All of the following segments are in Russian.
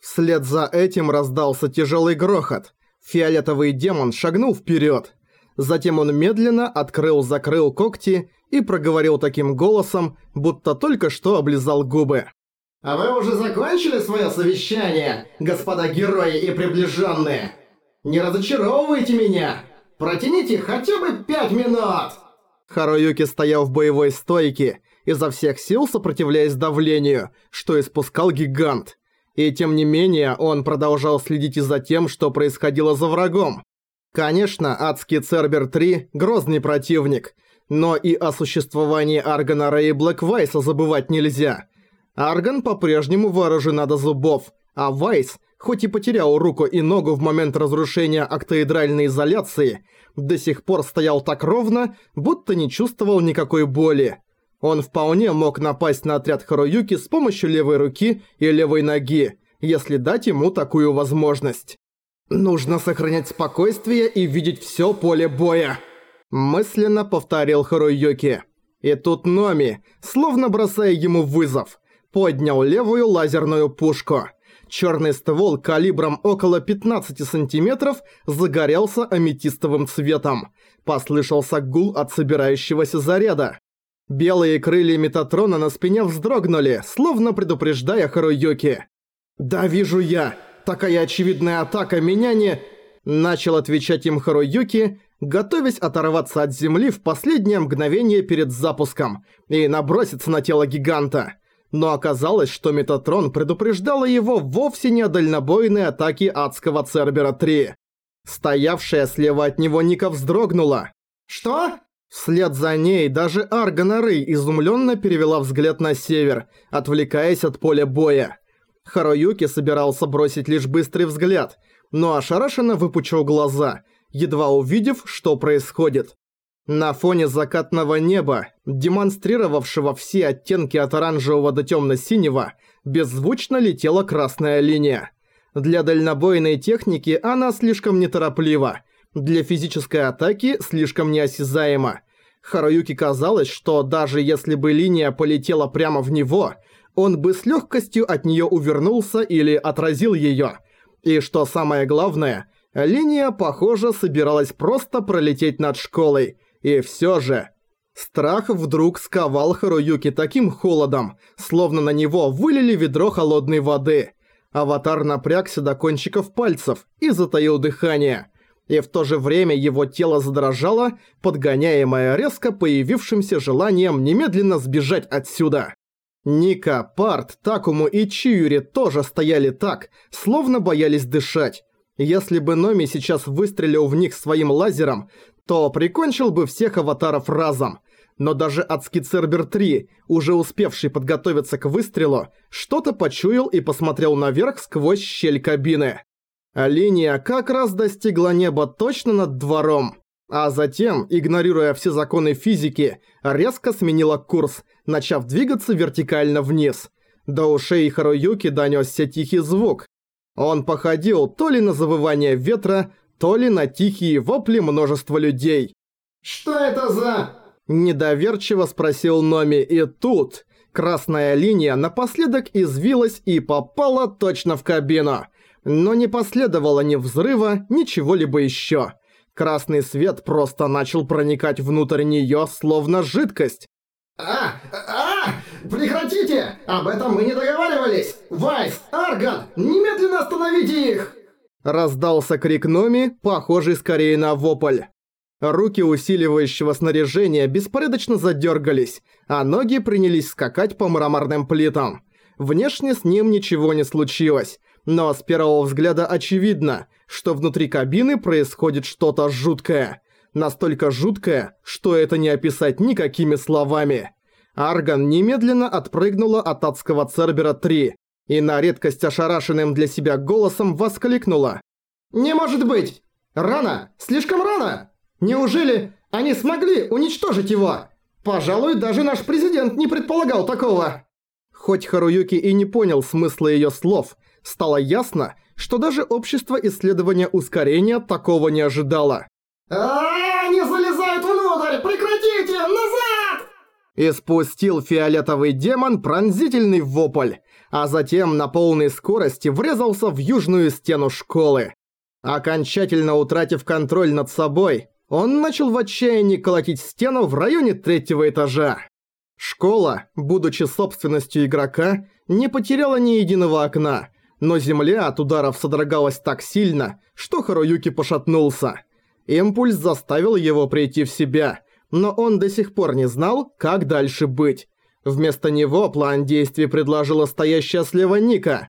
Вслед за этим раздался тяжелый грохот. Фиолетовый демон шагнул вперед. Затем он медленно открыл-закрыл когти и проговорил таким голосом, будто только что облизал губы. «А вы уже закончили свое совещание, господа герои и приближенные? Не разочаровывайте меня! Протяните хотя бы пять минут!» Харуюки стоял в боевой стойке, изо всех сил сопротивляясь давлению, что испускал гигант. И тем не менее, он продолжал следить и за тем, что происходило за врагом. Конечно, адский Цербер-3 – грозный противник, но и о существовании Аргана Рэй и Блэк Вайса забывать нельзя. Арган по-прежнему вооружена до зубов, а Вайс, хоть и потерял руку и ногу в момент разрушения октоэдральной изоляции, до сих пор стоял так ровно, будто не чувствовал никакой боли. Он вполне мог напасть на отряд Харуюки с помощью левой руки и левой ноги, если дать ему такую возможность. «Нужно сохранять спокойствие и видеть всё поле боя», мысленно повторил Харуюки. И тут Номи, словно бросая ему вызов, поднял левую лазерную пушку. Чёрный ствол калибром около 15 сантиметров загорелся аметистовым цветом. Послышался гул от собирающегося заряда. Белые крылья Метатрона на спине вздрогнули, словно предупреждая Харуюки. «Да вижу я! Такая очевидная атака меня не...» Начал отвечать им Харуюки, готовясь оторваться от земли в последнее мгновение перед запуском и наброситься на тело гиганта. Но оказалось, что Метатрон предупреждала его вовсе не о дальнобойной атаке адского Цербера-3. Стоявшая слева от него Ника вздрогнула. «Что?» Вслед за ней даже Аргана изумленно перевела взгляд на север, отвлекаясь от поля боя. Харуюки собирался бросить лишь быстрый взгляд, но ошарашенно выпучил глаза, едва увидев, что происходит. На фоне закатного неба, демонстрировавшего все оттенки от оранжевого до темно-синего, беззвучно летела красная линия. Для дальнобойной техники она слишком нетороплива, для физической атаки слишком неосязаемо. Харуюки казалось, что даже если бы линия полетела прямо в него, он бы с легкостью от нее увернулся или отразил ее. И что самое главное, линия, похоже, собиралась просто пролететь над школой. И все же... Страх вдруг сковал Харуюки таким холодом, словно на него вылили ведро холодной воды. Аватар напрягся до кончиков пальцев и затаил дыхание – и в то же время его тело задрожало, подгоняемое резко появившимся желанием немедленно сбежать отсюда. Ника, Парт, Такому и Чиюри тоже стояли так, словно боялись дышать. Если бы Номи сейчас выстрелил в них своим лазером, то прикончил бы всех аватаров разом. Но даже адский Цербер 3, уже успевший подготовиться к выстрелу, что-то почуял и посмотрел наверх сквозь щель кабины. А линия как раз достигла неба точно над двором. А затем, игнорируя все законы физики, резко сменила курс, начав двигаться вертикально вниз. До ушей Харуюки донёсся тихий звук. Он походил то ли на завывание ветра, то ли на тихие вопли множества людей. «Что это за...» Недоверчиво спросил Номи, и тут... Красная линия напоследок извилась и попала точно в кабину но не последовало ни взрыва, ни чего-либо еще. Красный свет просто начал проникать внутрь нее, словно жидкость. «А! А! Прекратите! Об этом мы не договаривались! Вайс! Арган! Немедленно остановите их!» Раздался крик Номи, похожий скорее на вопль. Руки усиливающего снаряжения беспорядочно задергались, а ноги принялись скакать по мраморным плитам. Внешне с ним ничего не случилось, но с первого взгляда очевидно, что внутри кабины происходит что-то жуткое. Настолько жуткое, что это не описать никакими словами. Арган немедленно отпрыгнула от адского Цербера-3 и на редкость ошарашенным для себя голосом воскликнула. «Не может быть! Рано! Слишком рано! Неужели они смогли уничтожить его? Пожалуй, даже наш президент не предполагал такого!» Хоть Харуюки и не понял смысла её слов, стало ясно, что даже общество исследования ускорения такого не ожидало. а Они залезают внутрь! Прекратите! Назад!» И спустил фиолетовый демон пронзительный вопль. а затем на полной скорости врезался в южную стену школы. Окончательно утратив контроль над собой, он начал в отчаянии колотить стену в районе третьего этажа. Школа, будучи собственностью игрока, не потеряла ни единого окна, но земля от ударов содрогалась так сильно, что Харуюки пошатнулся. Импульс заставил его прийти в себя, но он до сих пор не знал, как дальше быть. Вместо него план действий предложила стоящая слева Ника.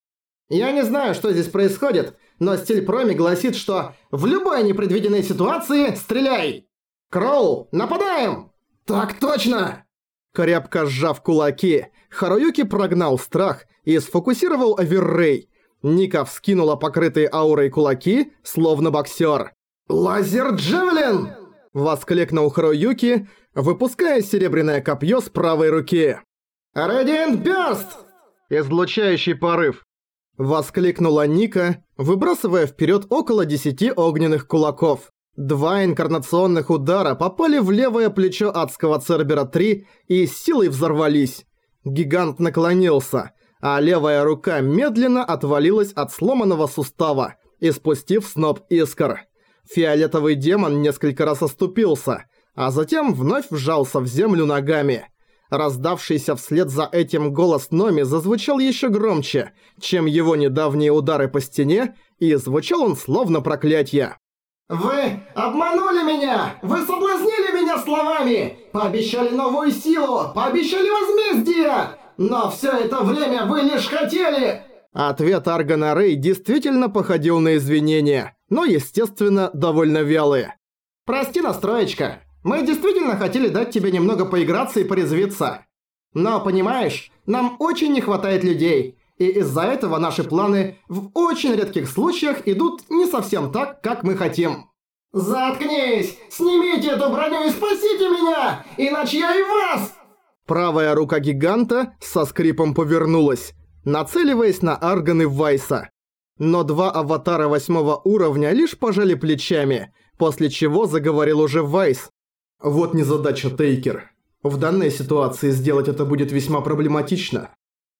«Я не знаю, что здесь происходит, но стиль проми гласит, что в любой непредвиденной ситуации стреляй! Кроу, нападаем!» «Так точно!» Крепко сжав кулаки, Харуюки прогнал страх и сфокусировал Аверрей. Ника вскинула покрытые аурой кулаки, словно боксер. «Лазер Джевелин!» – воскликнул Харуюки, выпуская серебряное копье с правой руки. «Радиант Бёрст!» «Излучающий порыв!» – воскликнула Ника, выбрасывая вперед около десяти огненных кулаков. Два инкарнационных удара попали в левое плечо адского Цербера-3 и силой взорвались. Гигант наклонился, а левая рука медленно отвалилась от сломанного сустава, испустив сноп искр. Фиолетовый демон несколько раз оступился, а затем вновь вжался в землю ногами. Раздавшийся вслед за этим голос Номи зазвучал еще громче, чем его недавние удары по стене, и звучал он словно проклятие. «Вы обманули меня! Вы соблазнили меня словами! Пообещали новую силу! Пообещали возмездие! Но все это время вы лишь хотели...» Ответ Аргана Рэй действительно походил на извинения, но, естественно, довольно вялые. «Прости, настроечка. Мы действительно хотели дать тебе немного поиграться и порезвиться. Но, понимаешь, нам очень не хватает людей, и из-за этого наши планы в очень редких случаях идут не совсем так, как мы хотим. «Заткнись! Снимите эту броню и спасите меня! Иначе я и вас!» Правая рука гиганта со скрипом повернулась, нацеливаясь на Арганы Вайса. Но два аватара восьмого уровня лишь пожали плечами, после чего заговорил уже Вайс. «Вот незадача, Тейкер. В данной ситуации сделать это будет весьма проблематично.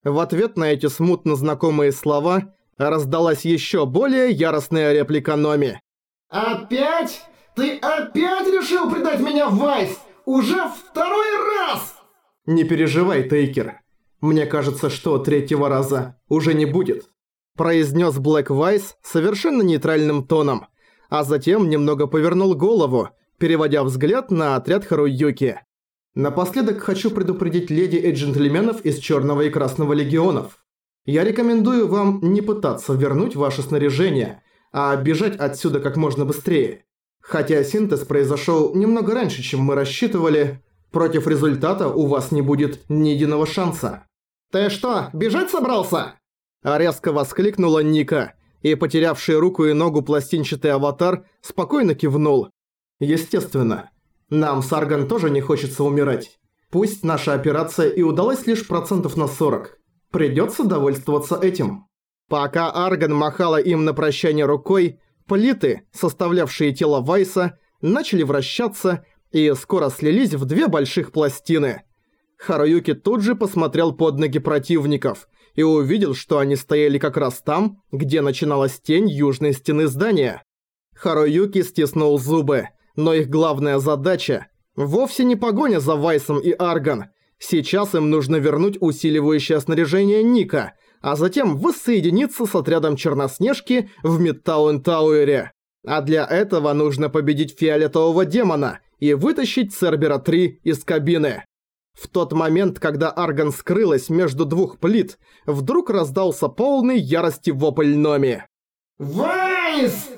В ответ на эти смутно знакомые слова раздалась еще более яростная реплика Номи. «Опять? Ты опять решил предать меня Вайс? Уже второй раз!» «Не переживай, Тейкер. Мне кажется, что третьего раза уже не будет», произнес Блэк Вайс совершенно нейтральным тоном, а затем немного повернул голову, переводя взгляд на отряд Харуюки. Напоследок хочу предупредить леди и джентльменов из Черного и Красного Легионов. Я рекомендую вам не пытаться вернуть ваше снаряжение, а бежать отсюда как можно быстрее. Хотя синтез произошел немного раньше, чем мы рассчитывали, против результата у вас не будет ни единого шанса. «Ты что, бежать собрался?» Резко воскликнула Ника, и потерявший руку и ногу пластинчатый аватар спокойно кивнул. Естественно. Нам с Арган тоже не хочется умирать. Пусть наша операция и удалась лишь процентов на 40. Придётся довольствоваться этим. Пока Арган махала им на прощание рукой, плиты, составлявшие тело Вайса, начали вращаться и скоро слились в две больших пластины. Харуюки тут же посмотрел под ноги противников и увидел, что они стояли как раз там, где начиналась тень южной стены здания. Харуюки стиснул зубы – но их главная задача – вовсе не погоня за Вайсом и Арган. Сейчас им нужно вернуть усиливающее снаряжение Ника, а затем воссоединиться с отрядом Черноснежки в Мидтаун-Тауэре. А для этого нужно победить фиолетового демона и вытащить Цербера-3 из кабины. В тот момент, когда Арган скрылась между двух плит, вдруг раздался полный ярости вопль Номи. «Вайс!»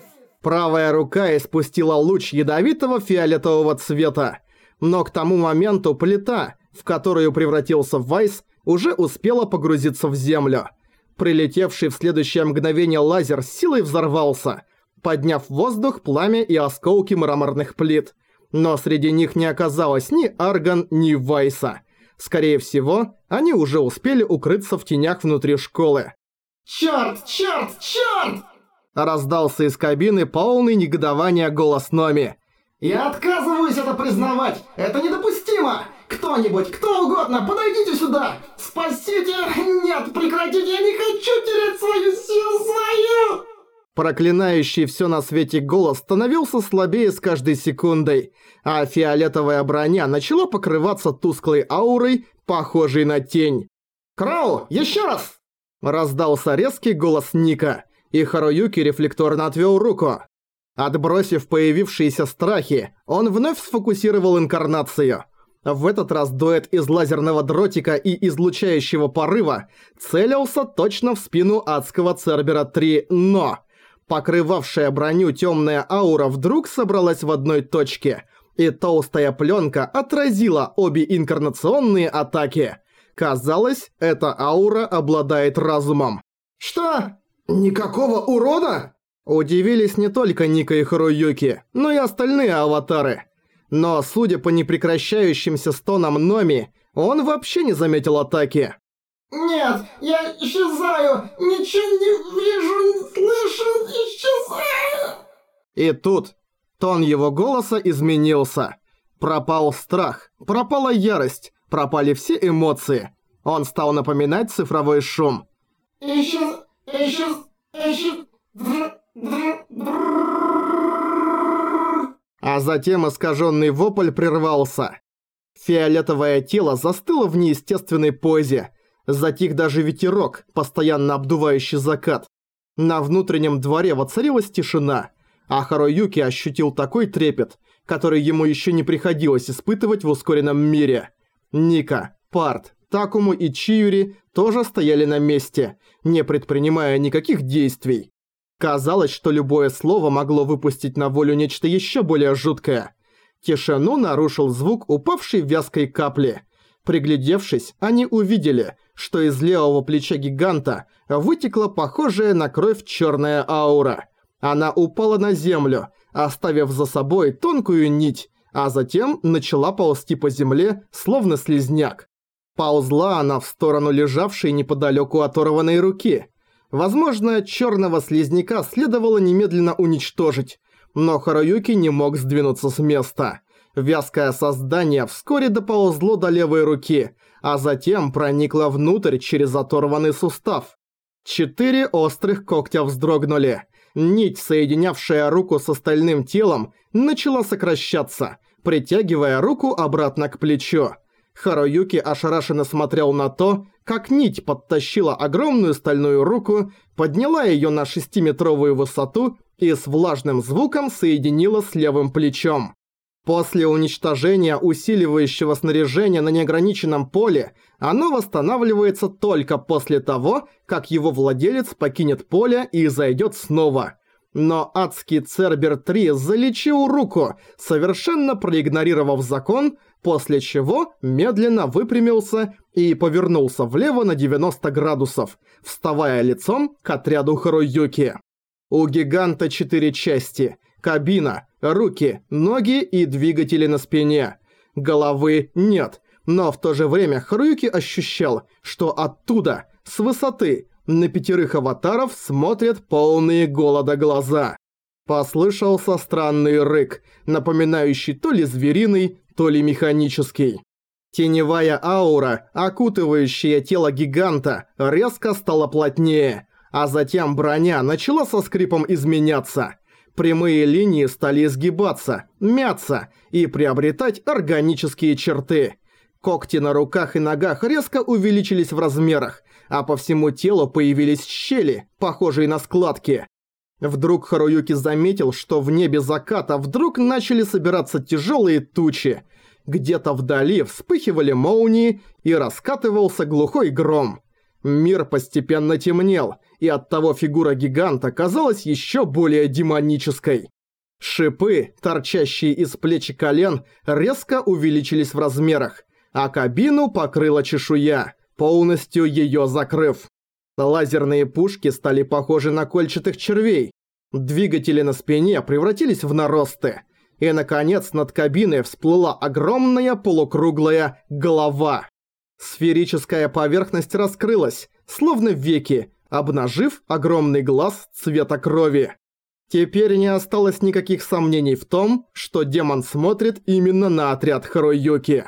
Правая рука испустила луч ядовитого фиолетового цвета, но к тому моменту плита, в которую превратился Вайс, уже успела погрузиться в землю. Прилетевший в следующее мгновение лазер силой взорвался, подняв в воздух пламя и осколки мраморных плит. Но среди них не оказалось ни Арган, ни Вайса. Скорее всего, они уже успели укрыться в тенях внутри школы. «Чёрт, чёрт, чёрт!» Раздался из кабины полный негодования голос Номи. «Я отказываюсь это признавать! Это недопустимо! Кто-нибудь, кто угодно, подойдите сюда! Спасите! Нет, прекратите, я не хочу терять свою силу свою! Проклинающий все на свете голос становился слабее с каждой секундой, а фиолетовая броня начала покрываться тусклой аурой, похожей на тень. «Крау, еще раз!» Раздался резкий голос Ника, и Харуюки рефлекторно отвел руку. Отбросив появившиеся страхи, он вновь сфокусировал инкарнацию. В этот раз дуэт из лазерного дротика и излучающего порыва целился точно в спину адского Цербера-3, но... Покрывавшая броню темная аура вдруг собралась в одной точке, и толстая пленка отразила обе инкарнационные атаки. Казалось, эта аура обладает разумом. «Что? Никакого урона?» Удивились не только Ника и Харуюки, но и остальные аватары. Но, судя по непрекращающимся стонам Номи, он вообще не заметил атаки. «Нет, я исчезаю! Ничего не вижу, не слышу, исчезаю!» И тут тон его голоса изменился. Пропал страх, пропала ярость, пропали все эмоции. Он стал напоминать цифровой шум. «Исчез... исчез... исчез... А затем искаженный вопль прервался. Фиолетовое тело застыло в неестественной позе. Затих даже ветерок, постоянно обдувающий закат. На внутреннем дворе воцарилась тишина, а Харуюки ощутил такой трепет, который ему еще не приходилось испытывать в ускоренном мире. Ника, Парт, Такому и Чиюри тоже стояли на месте, не предпринимая никаких действий. Казалось, что любое слово могло выпустить на волю нечто еще более жуткое. Тишину нарушил звук упавшей вязкой капли. Приглядевшись, они увидели, что из левого плеча гиганта вытекла похожая на кровь черная аура. Она упала на землю, оставив за собой тонкую нить, а затем начала ползти по земле, словно слизняк. Ползла она в сторону лежавшей неподалеку оторванной руки – Возможно, черного слизняка следовало немедленно уничтожить, но Харуюки не мог сдвинуться с места. Вязкое создание вскоре доползло до левой руки, а затем проникло внутрь через оторванный сустав. Четыре острых когтя вздрогнули. Нить, соединявшая руку с остальным телом, начала сокращаться, притягивая руку обратно к плечу. Харуюки ошарашенно смотрел на то, как нить подтащила огромную стальную руку, подняла её на шестиметровую высоту и с влажным звуком соединила с левым плечом. После уничтожения усиливающего снаряжения на неограниченном поле, оно восстанавливается только после того, как его владелец покинет поле и зайдет снова. Но адский Цербер-3 залечил руку, совершенно проигнорировав закон, после чего медленно выпрямился и повернулся влево на 90 градусов, вставая лицом к отряду Харуюки. У гиганта четыре части – кабина, руки, ноги и двигатели на спине. Головы нет, но в то же время Харуюки ощущал, что оттуда, с высоты, на пятерых аватаров смотрят полные голода глаза. Послышался странный рык, напоминающий то ли звериный, то ли механический. Теневая аура, окутывающая тело гиганта, резко стала плотнее, а затем броня начала со скрипом изменяться. Прямые линии стали изгибаться, мяться и приобретать органические черты. Когти на руках и ногах резко увеличились в размерах, а по всему телу появились щели, похожие на складки. Вдруг Харуюки заметил, что в небе заката вдруг начали собираться тяжелые тучи. Где-то вдали вспыхивали молнии и раскатывался глухой гром. Мир постепенно темнел, и оттого фигура гиганта казалась еще более демонической. Шипы, торчащие из плеч и колен, резко увеличились в размерах, а кабину покрыла чешуя, полностью ее закрыв. Лазерные пушки стали похожи на кольчатых червей. Двигатели на спине превратились в наросты. И, наконец, над кабиной всплыла огромная полукруглая голова. Сферическая поверхность раскрылась, словно веки, обнажив огромный глаз цвета крови. Теперь не осталось никаких сомнений в том, что демон смотрит именно на отряд Харуюки.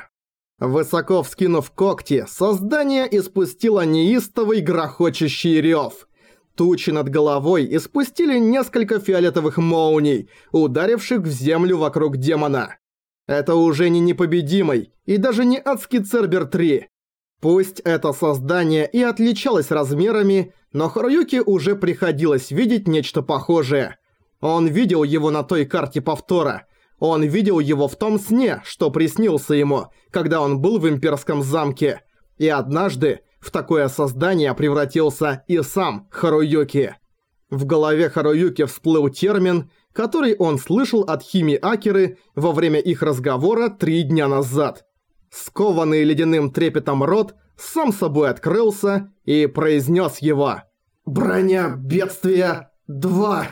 Высоко вскинув когти, создание испустило неистовый грохочущий рёв. Тучи над головой испустили несколько фиолетовых молний, ударивших в землю вокруг демона. Это уже не непобедимый и даже не адский Цербер-3. Пусть это создание и отличалось размерами, но Харуюке уже приходилось видеть нечто похожее. Он видел его на той карте повтора. Он видел его в том сне, что приснился ему, когда он был в имперском замке. И однажды в такое создание превратился и сам Харуюки. В голове Харуюки всплыл термин, который он слышал от Хими Акеры во время их разговора три дня назад. Скованный ледяным трепетом рот сам собой открылся и произнес его. «Броня бедствия 2».